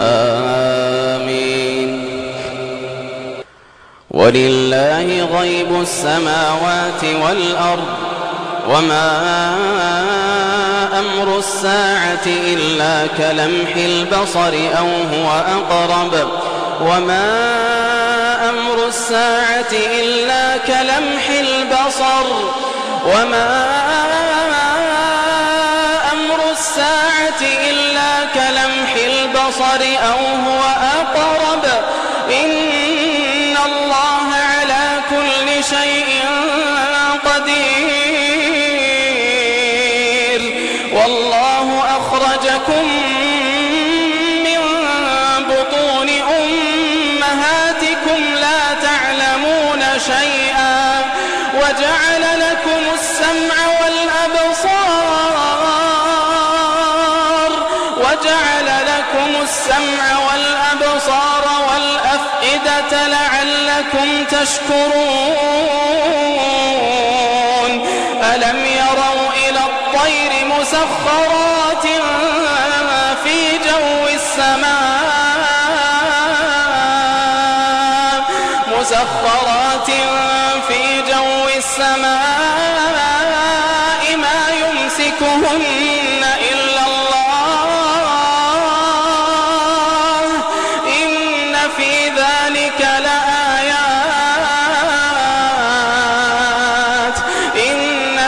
آمين. ولله غيب السماوات والأرض وما أمر الساعة إلا كلمح البصر أو هو أقرب وما أمر الساعة إلا كلمح البصر وما أمر البصر أو هو أقرب. إن الله على كل شيء قدير. والله أخرجكم من بطون أمهاتكم لا تعلمون شيئا. وجعل لعلكم تشكرون. ألم يروا إلى الطير مسخرات في جو السماء؟ مسخرات في جو السماء.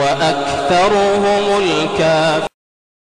وأكثرهم الكافرون.